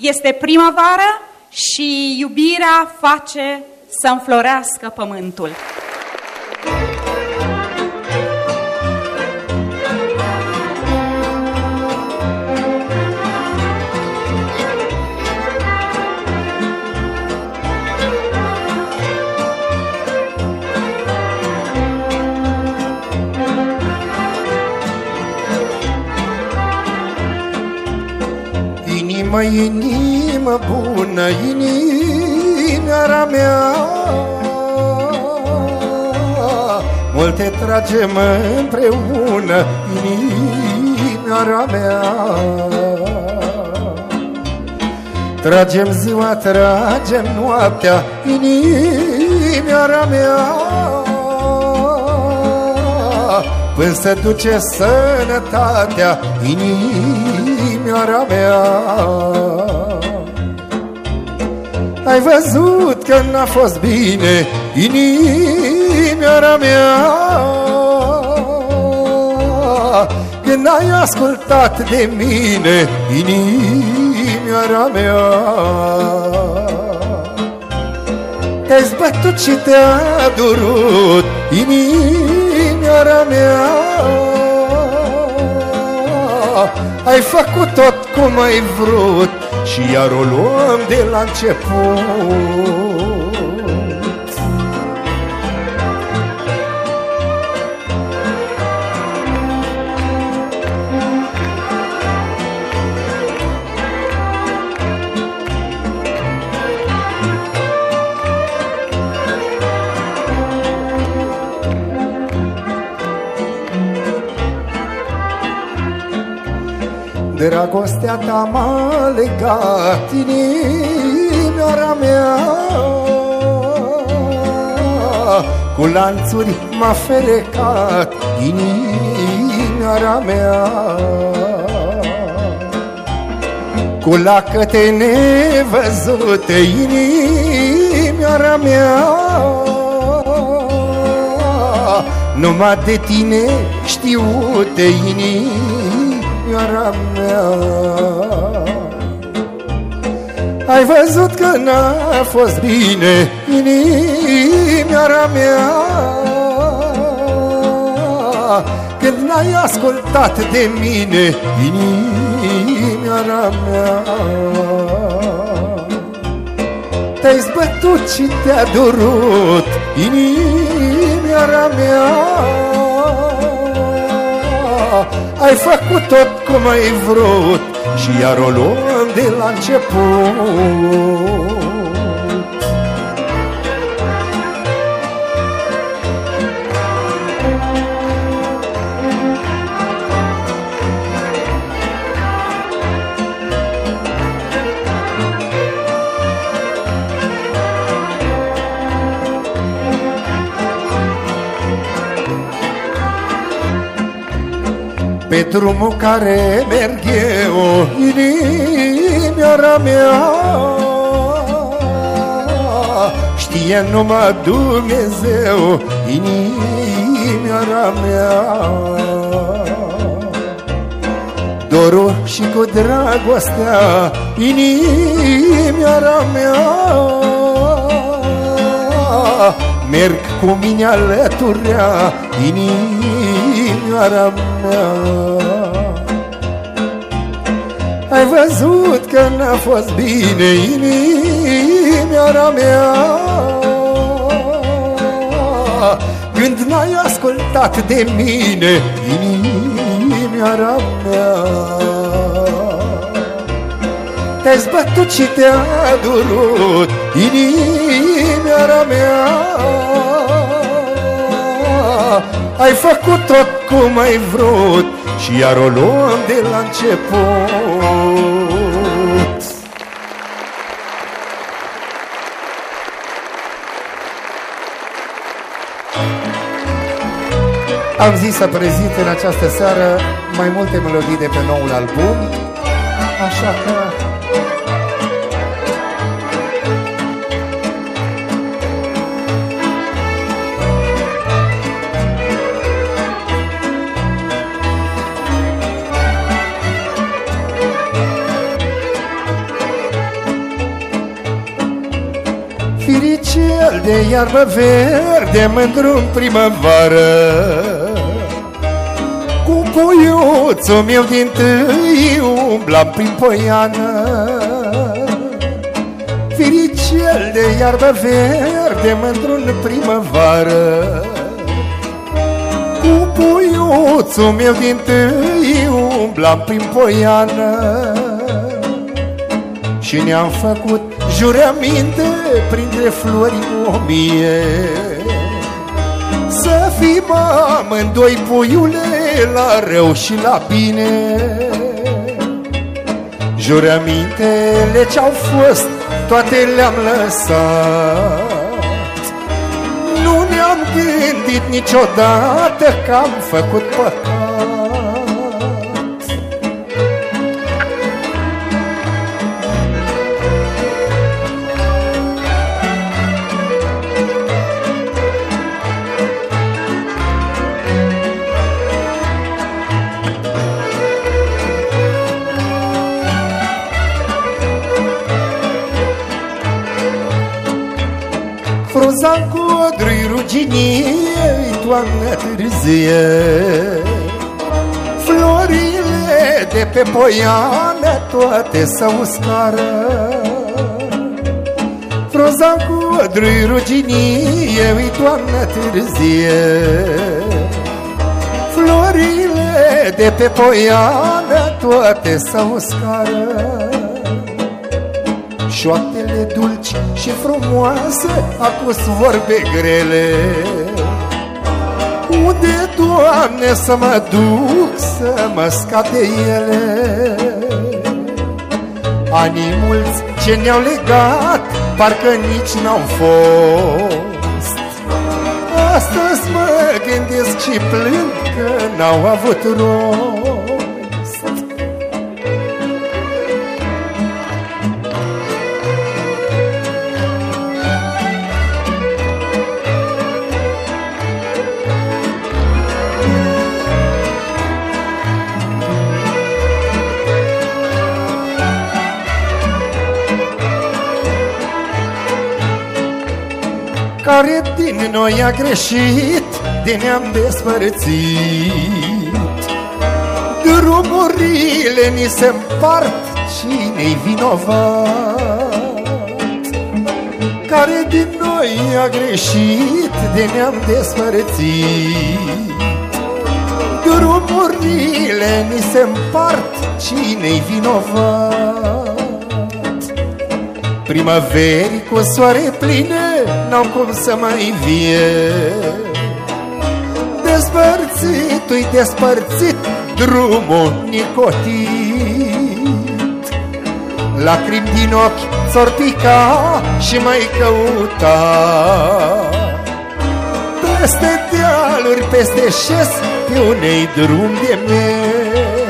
Este primăvară și iubirea face să înflorească pământul. Inimă, inimă bună, inimioara mea. Multe tragem împreună, inimioara mea. Tragem ziua, tragem noaptea, inimioara mea Până se duce sănătatea, inimioara mea. Ai văzut că n-a fost bine, inimioara mea. Când ai ascultat de mine, inimioara mea. Te-ai zbătut și te-a durut, inimioara mea. Ai făcut tot cum ai vrut Și iar o luăm de la început Dragostea ta m-a legat inimioara mea. Cu lanțuri m-a ferecat inimioara mea. Cu lacăte nevăzute inimioara mea. Numai de tine știute inimioara mea Ai văzut că n-a fost bine inimioara mea? Când n-ai ascultat de mine inimioara mea? Te-ai zbătut și te-a durut inimioara mea Ai făcut tot cum ai vrut Și iar o luăm de la început Pe drumul care merg eu, inimioara mea. Știe numai Dumnezeu, inimioara mea. Dorul și cu dragostea, inimioara mea. Merg cu mine alăturea, inimioara mea. Ai văzut că n-a fost bine, inimioara mea? Când n-ai ascultat de mine, inimioara mea? Te-ai zbătut și te-a durut inimioara mea Ai făcut tot cum ai vrut Și iar o luăm de la început. Am zis să prezint în această seară mai multe melodii de pe noul album Așa că Firicel de iarbă verde mândru în primăvară. Cu puiuțul meu din tâi umbla prin poiană. Firicel de iarbă verde mândru în primăvară. Cu puiuțul meu din tâi umbla prin poiană. Și ne-am făcut jurăminte printre flori o mie. Să fim amândoi puiule la rău și la bine. Jurămintele ce-au fost, toate le-am lăsat. Nu ne-am gândit niciodată că am făcut păcat Frunza în codru-i ruginie toamnă târzie. Florile de pe poiană toate s-au uscară Frunza în codru-i ruginie toamnă târzie. Florile de pe poiană toate s-au uscară Șoaptele dulci și frumoase Acus vorbe grele. Unde, Doamne, să mă duc Să mă scap de ele? Anii mulți ce ne-au legat Parcă nici n-au fost. Astăzi mă gândesc și plâng Că n-au avut rost Care din noi a greșit De ne-am despărțit Drumurile ni se împart Cine-i vinovat? Care din noi a greșit De ne-am despărțit Drumurile ni se împart Cine-i vinovat? Primăveri cu soare pline N-au cum să mai vie. Despărțit-i despărțit Drumul nicotit. Lacrimi din ochi ți-or pica Și mai căuta. Peste dealuri, peste șes Pe unei drum de mers